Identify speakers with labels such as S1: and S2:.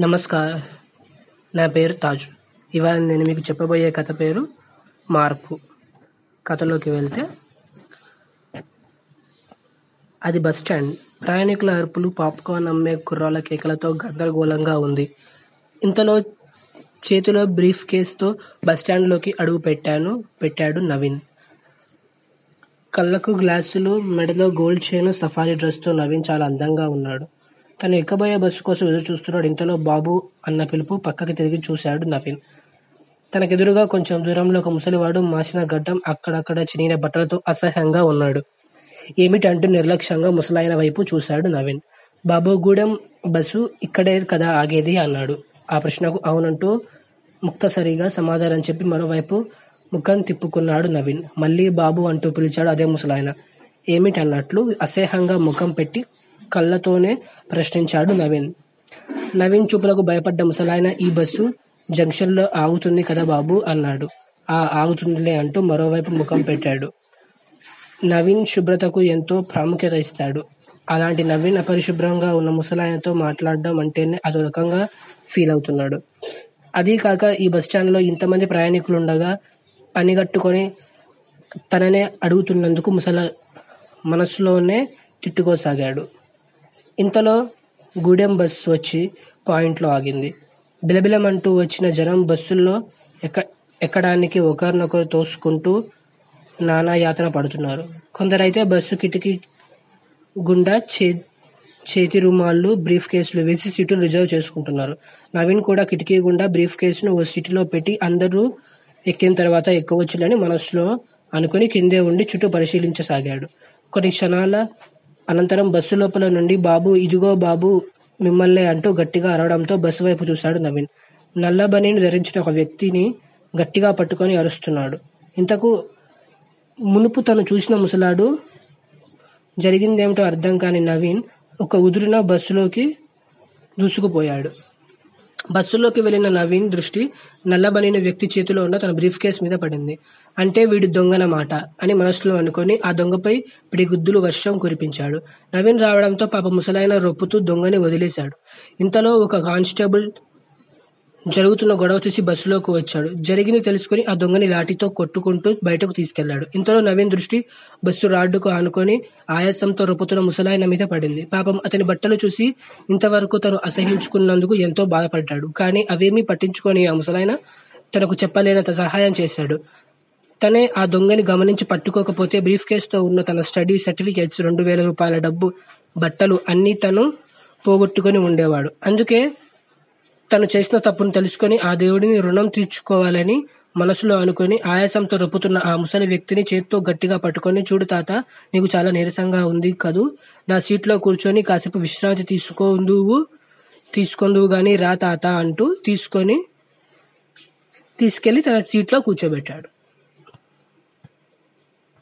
S1: నమస్కారం. నా పేరు తాజు. ఇవాళ నేను మీకు చెప్పబోయే కథ పేరు మార్పు. కథలోకి వెళ్తే అది బస్ స్టాండ్. ప్రయాణికుల అరుపులు పాప్కార్న్ అమ్మే కుర్రాల కేకలతో గందరగోళంగా ఉంది. ఇంతలో చేతిలో బ్రీఫ్ కేస్తో బస్ స్టాండ్లోకి అడుగు పెట్టాను పెట్టాడు నవీన్. కళ్ళకు గ్లాసులు మెడలో గోల్డ్ చైన్ సఫారీ డ్రెస్తో నవీన్ చాలా అందంగా ఉన్నాడు. తను ఎక్కబోయే బస్సు కోసం ఎదురు చూస్తున్నాడు. ఇంతలో బాబు అన్న పిలుపు పక్కకి తిరిగి చూశాడు నవీన్. తనకెదురుగా కొంచెం దూరంలో ఒక ముసలివాడు మాసిన గడ్డం అక్కడక్కడ చినిగిన బట్టలతో అసహ్యంగా ఉన్నాడు. ఏమిటంటూ నిర్లక్ష్యంగా ముసలాయన వైపు చూశాడు నవీన్. బాబుగూడెం బస్సు ఇక్కడే కదా ఆగేది అన్నాడు. ఆ ప్రశ్నకు అవునంటూ ముక్తసరిగా సమాధానం చెప్పి మరోవైపు ముఖం తిప్పుకున్నాడు నవీన్. మళ్ళీ బాబు అంటూ పిలిచాడు అదే ముసలాయన. ఏమిటన్నట్లు అసహ్యంగా ముఖం పెట్టి కళ్ళతోనే ప్రశ్నించాడు నవీన్. నవీన్ చూపులకు భయపడ్డ ముసలాయన ఈ బస్సు జంక్షన్లో ఆగుతుంది కదా బాబు అన్నాడు. ఆ ఆగుతుందిలే అంటూ మరోవైపు ముఖం పెట్టాడు. నవీన్ శుభ్రతకు ఎంతో ప్రాముఖ్యత ఇస్తాడు. అలాంటి నవీన్ అపరిశుభ్రంగా ఉన్న ముసలాయనతో మాట్లాడడం అంటేనే అదో రకంగా ఫీల్ అవుతున్నాడు. అదీ కాక ఈ బస్ స్టాండ్లో ఇంతమంది ప్రయాణికులు ఉండగా పనిగట్టుకొని తననే అడుగుతున్నందుకు ముసల మనసులోనే తిట్టుకోసాగాడు. ఇంతలో గూడెం బస్సు వచ్చి పాయింట్లో ఆగింది. బిలబిలమంటూ వచ్చిన జనం బస్సుల్లో ఎక్క ఎక్కడానికి ఒకరినొకరు తోసుకుంటూ నానా యాతన పడుతున్నారు. కొందరైతే బస్సు కిటికీ గుండా చే చేతి రుమాళ్ళు బ్రీఫ్ కేసులు వేసి సీటులు రిజర్వ్ చేసుకుంటున్నారు. నవీన్ కూడా కిటికీ గుండా బ్రీఫ్ కేసును ఓ సీటులో పెట్టి అందరూ ఎక్కిన తర్వాత ఎక్కవచ్చులని మనసులో అనుకుని కిందే ఉండి చుట్టూ పరిశీలించసాగాడు. కొన్ని క్షణాల అనంతరం బస్సు లోపల నుండి బాబు ఇదిగో బాబు మిమ్మల్నే అంటూ గట్టిగా అరవడంతో బస్సు వైపు చూశాడు నవీన్. నల్ల బనీని ధరించిన ఒక వ్యక్తిని గట్టిగా పట్టుకొని అరుస్తున్నాడు. ఇంతకు మునుపు తను చూసిన ముసలాడు జరిగిందేమిటో అర్థం కాని నవీన్ ఒక ఉదురున బస్సులోకి దూసుకుపోయాడు. బస్సులోకి వెళ్ళిన నవీన్ దృష్టి నల్లబనిన వ్యక్తి చేతిలో ఉన్న తన బ్రీఫ్ కేస్ మీద పడింది. అంటే వీడు దొంగనమాట అని మనసులో అనుకొని ఆ దొంగపై పిడిగుద్దులు వర్షం కురిపించాడు. నవీన్ రావడంతో పాప ముసలాయన రొప్పుతూ దొంగని వదిలేశాడు. ఇంతలో ఒక కానిస్టేబుల్ జరుగుతున్న గొడవ చూసి బస్సులోకి వచ్చాడు. జరిగింది తెలుసుకుని ఆ దొంగని లాఠీతో కొట్టుకుంటూ బయటకు తీసుకెళ్ళాడు. ఇంతలో నవీన్ దృష్టి బస్సు రాడ్డుకు ఆనుకొని ఆయాసంతో రొప్పుతున్న ముసలాయన మీద పడింది. పాపం అతని బట్టలు చూసి ఇంతవరకు తను అసహించుకున్నందుకు ఎంతో బాధపడ్డాడు. కానీ అవేమీ పట్టించుకొని ఆ ముసలాయన తనకు చెప్పలేనంత సహాయం చేశాడు. తనే ఆ దొంగని గమనించి పట్టుకోకపోతే బ్రీఫ్ కేసుతో ఉన్న తన స్టడీ సర్టిఫికేట్స్ రెండు వేల రూపాయల డబ్బు బట్టలు అన్నీ తను పోగొట్టుకొని ఉండేవాడు. అందుకే తను చేసిన తప్పును తెలుసుకొని ఆ దేవుడిని రుణం తీర్చుకోవాలని మనసులో అనుకుని ఆయాసంతో రొప్పుతున్న ఆ ముసలి వ్యక్తిని చేత్తో గట్టిగా పట్టుకొని చూడు తాత నీకు చాలా నీరసంగా ఉంది కదూ. నా సీట్లో కూర్చొని కాసేపు విశ్రాంతి తీసుకోందువు తీసుకొందువు గాని రా తాత అంటూ తీసుకొని తీసుకెళ్ళి తన సీట్లో కూర్చోబెట్టాడు.